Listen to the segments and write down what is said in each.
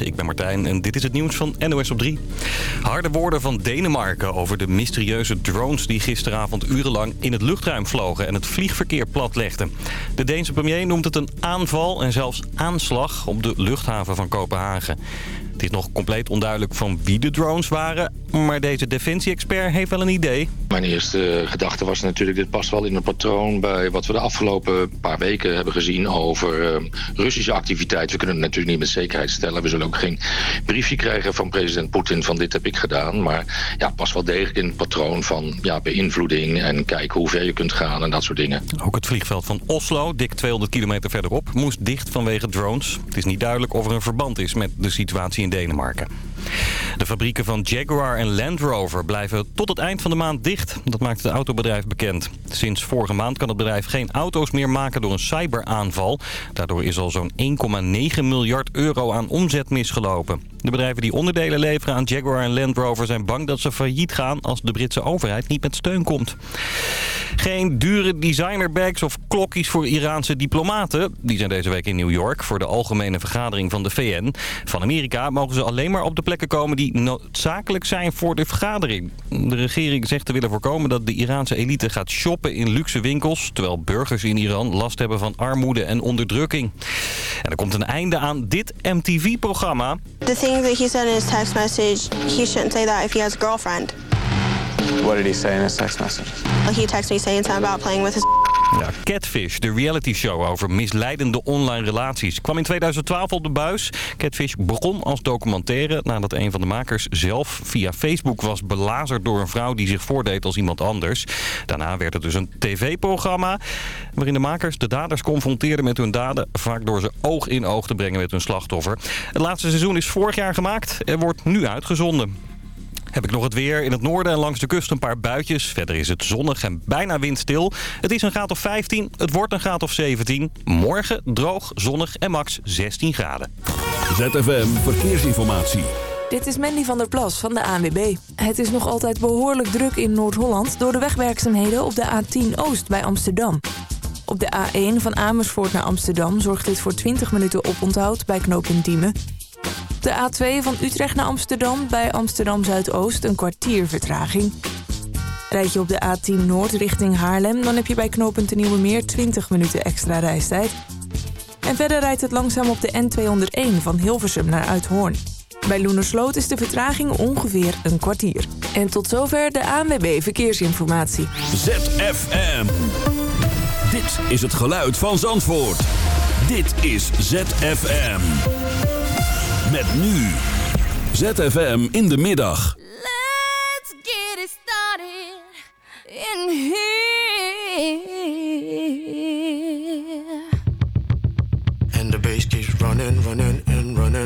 Ik ben Martijn en dit is het nieuws van NOS op 3. Harde woorden van Denemarken over de mysterieuze drones die gisteravond urenlang in het luchtruim vlogen en het vliegverkeer platlegden. De Deense premier noemt het een aanval en zelfs aanslag op de luchthaven van Kopenhagen. Het is nog compleet onduidelijk van wie de drones waren, maar deze defensie-expert heeft wel een idee. Mijn eerste gedachte was natuurlijk, dit past wel in een patroon bij wat we de afgelopen paar weken hebben gezien over uh, Russische activiteit. We kunnen het natuurlijk niet met zekerheid stellen. We zullen ook geen briefje krijgen van president Poetin van dit heb ik gedaan. Maar ja, past wel degelijk in het patroon van ja, beïnvloeding en kijken hoe ver je kunt gaan en dat soort dingen. Ook het vliegveld van Oslo, dik 200 kilometer verderop, moest dicht vanwege drones. Het is niet duidelijk of er een verband is met de situatie in Denemarken. De fabrieken van Jaguar en Land Rover blijven tot het eind van de maand dicht. Dat maakt het autobedrijf bekend. Sinds vorige maand kan het bedrijf geen auto's meer maken door een cyberaanval. Daardoor is al zo'n 1,9 miljard euro aan omzet misgelopen. De bedrijven die onderdelen leveren aan Jaguar en Land Rover zijn bang dat ze failliet gaan als de Britse overheid niet met steun komt. Geen dure designerbags of klokjes voor Iraanse diplomaten. Die zijn deze week in New York voor de algemene vergadering van de VN. Van Amerika mogen ze alleen maar op de komen die noodzakelijk zijn voor de vergadering. De regering zegt te willen voorkomen dat de Iraanse elite gaat shoppen in luxe winkels... terwijl burgers in Iran last hebben van armoede en onderdrukking. En er komt een einde aan dit MTV-programma. What did he say in his text message? He texted me saying something about playing with his ja, Catfish, de reality show over misleidende online relaties, kwam in 2012 op de buis. Catfish begon als documentaire nadat een van de makers zelf via Facebook was belazerd door een vrouw die zich voordeed als iemand anders. Daarna werd het dus een tv-programma waarin de makers de daders confronteerden met hun daden, vaak door ze oog in oog te brengen met hun slachtoffer. Het laatste seizoen is vorig jaar gemaakt en wordt nu uitgezonden. Heb ik nog het weer. In het noorden en langs de kust een paar buitjes. Verder is het zonnig en bijna windstil. Het is een graad of 15. Het wordt een graad of 17. Morgen droog, zonnig en max 16 graden. ZFM Verkeersinformatie. Dit is Mandy van der Plas van de ANWB. Het is nog altijd behoorlijk druk in Noord-Holland... door de wegwerkzaamheden op de A10 Oost bij Amsterdam. Op de A1 van Amersfoort naar Amsterdam zorgt dit voor 20 minuten oponthoud bij knooppunt Diemen... De A2 van Utrecht naar Amsterdam bij Amsterdam Zuidoost een kwartier vertraging. Rijd je op de A10 Noord richting Haarlem... dan heb je bij knooppunt de Nieuwe Meer 20 minuten extra reistijd. En verder rijdt het langzaam op de N201 van Hilversum naar Uithoorn. Bij Loenersloot is de vertraging ongeveer een kwartier. En tot zover de ANWB Verkeersinformatie. ZFM. Dit is het geluid van Zandvoort. Dit is ZFM. Met nu ZFM in de middag. Let's get it started in here.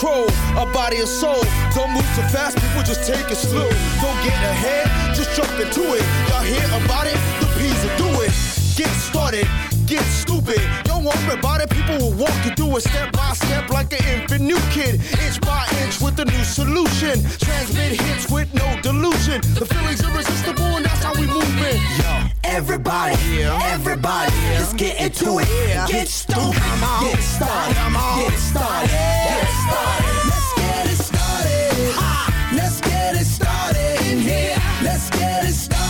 Control body and soul. Don't move too fast, people just take it slow. Don't get ahead, just jump into it. Y'all hear about it? The P's do it. Get started, get stupid. Don't worry about it, people will walk you through it step by step like an infant new kid. Inch by inch with a new solution. Transmit hits with no delusion. The feeling's irresistible how we move it. Yo, Everybody, everybody, let's get into it. Get stoked, get started, get started, get started. Let's get it started. Ha, let's get it started in here. Let's get it started.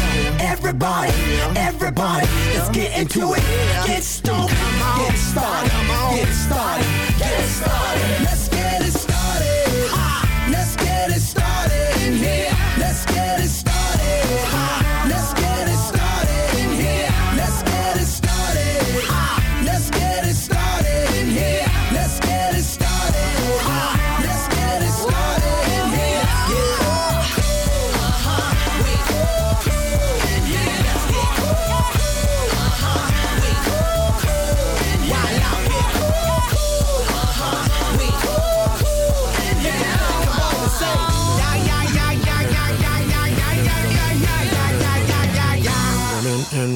Everybody, everybody, let's get into it. Get stoned, get started, get started, get started. Let's get it started. Let's get it started in here.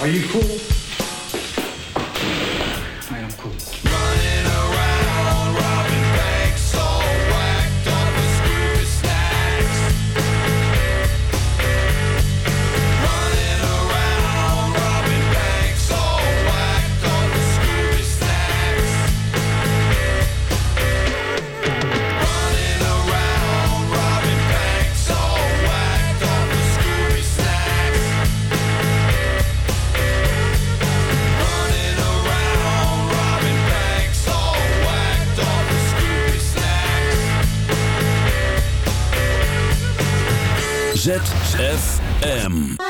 Are you cool? ZFM.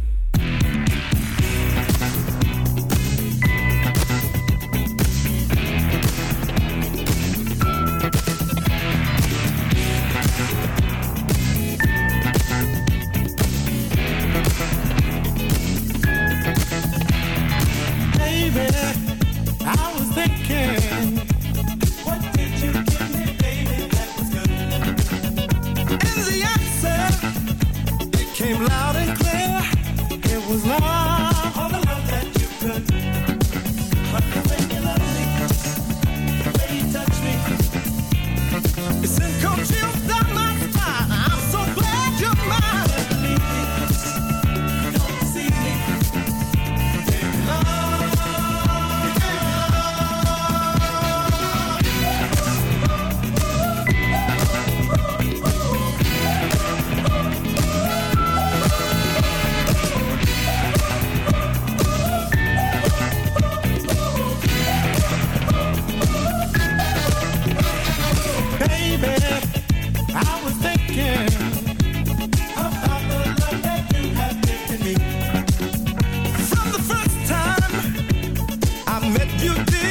you do?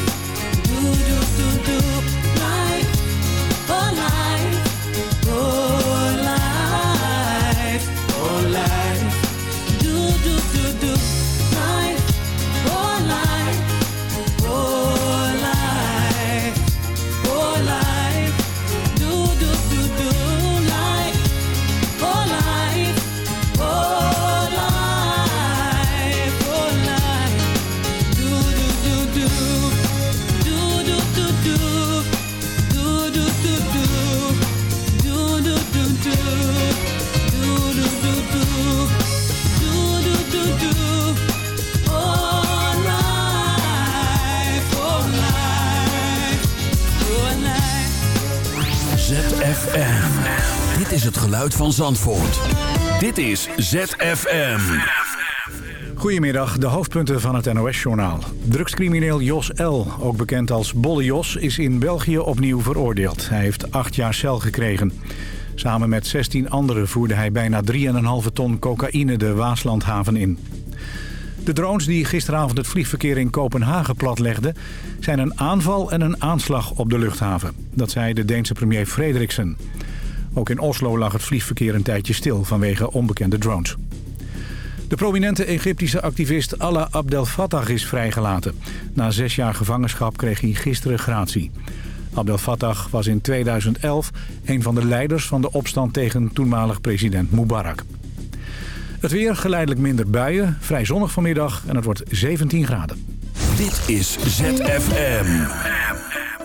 Dit is het geluid van Zandvoort. Dit is ZFM. Goedemiddag, de hoofdpunten van het NOS-journaal. Drugscrimineel Jos L., ook bekend als Bolle Jos, is in België opnieuw veroordeeld. Hij heeft acht jaar cel gekregen. Samen met 16 anderen voerde hij bijna 3,5 ton cocaïne de Waaslandhaven in. De drones die gisteravond het vliegverkeer in Kopenhagen platlegden... zijn een aanval en een aanslag op de luchthaven. Dat zei de Deense premier Frederiksen. Ook in Oslo lag het vliegverkeer een tijdje stil vanwege onbekende drones. De prominente Egyptische activist Allah Abdel Fattah is vrijgelaten. Na zes jaar gevangenschap kreeg hij gisteren gratie. Abdel Fattah was in 2011 een van de leiders van de opstand tegen toenmalig president Mubarak. Het weer geleidelijk minder buien, vrij zonnig vanmiddag en het wordt 17 graden. Dit is ZFM.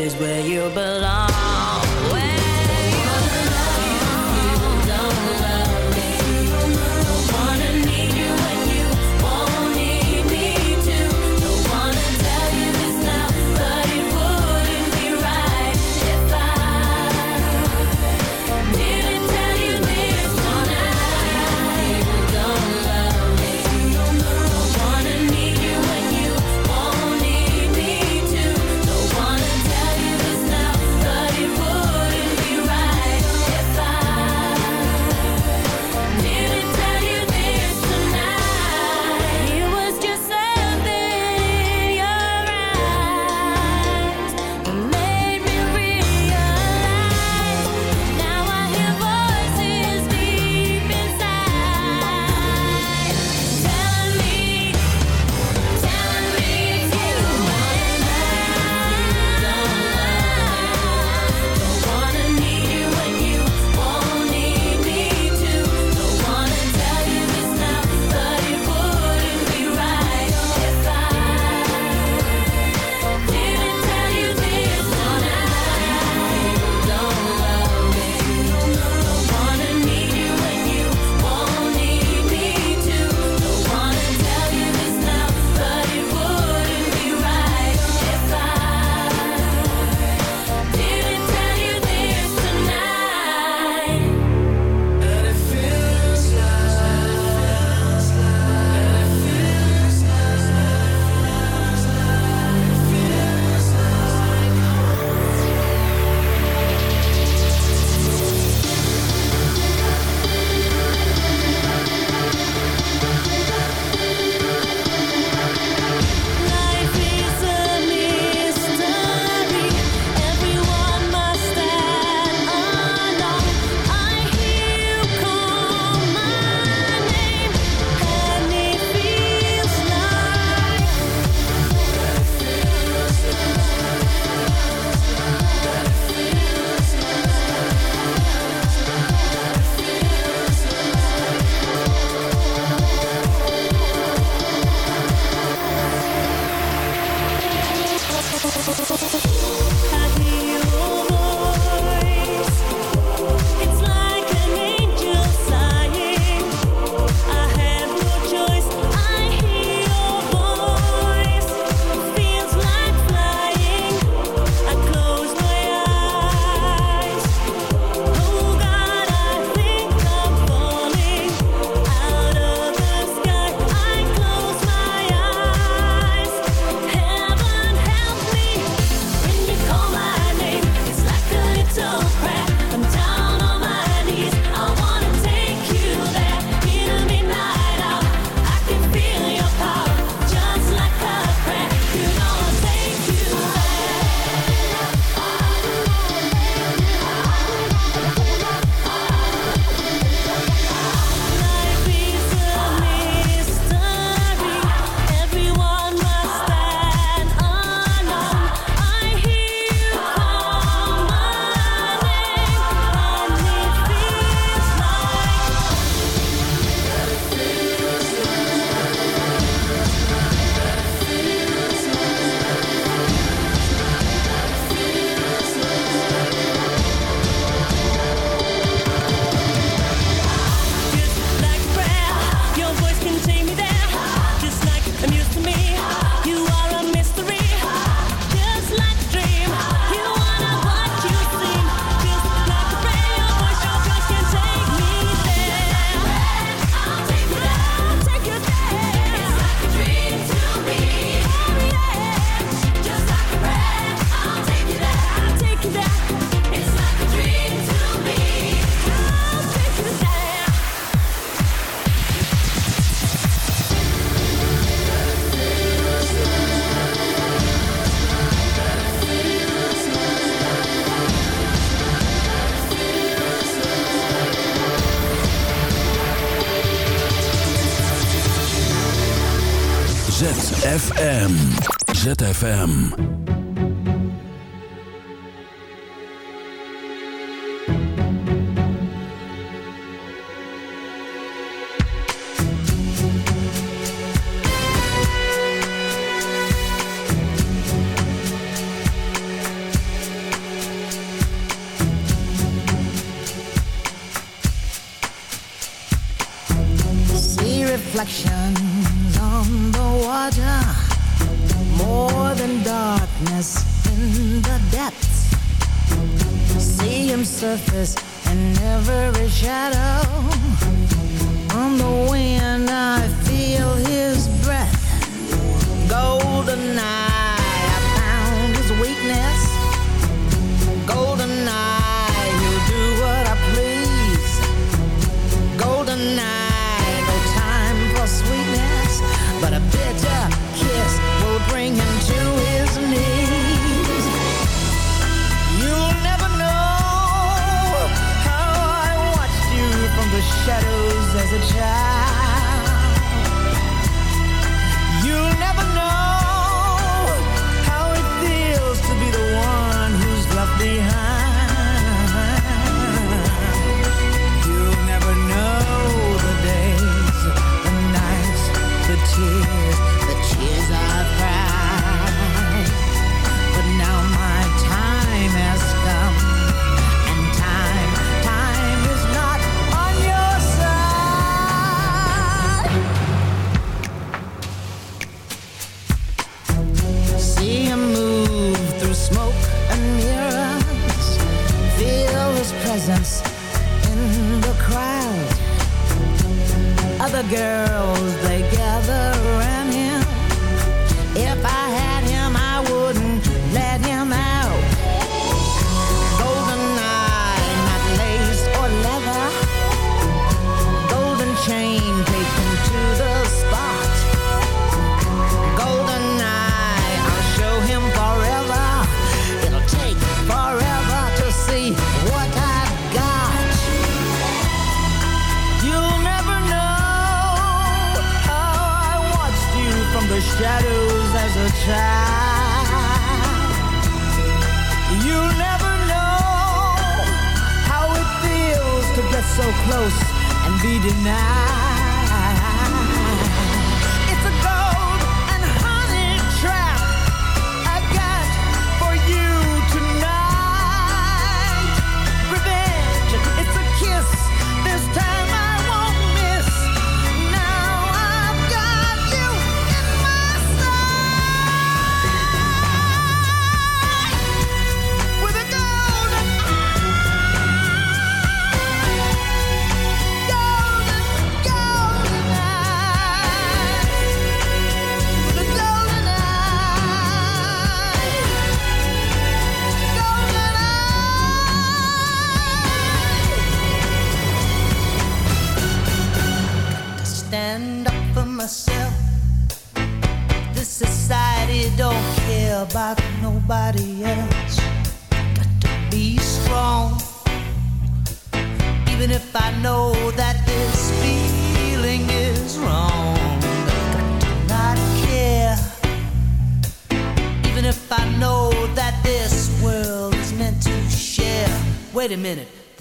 Is where you belong.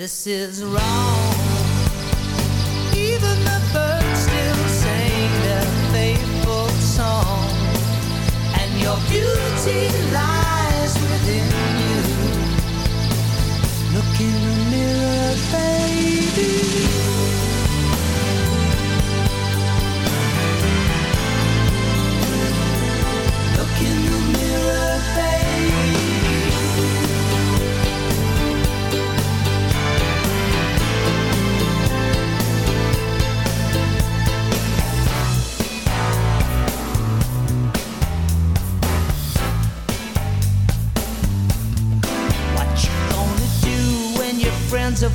This is wrong.